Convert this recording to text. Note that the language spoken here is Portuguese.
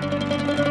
Música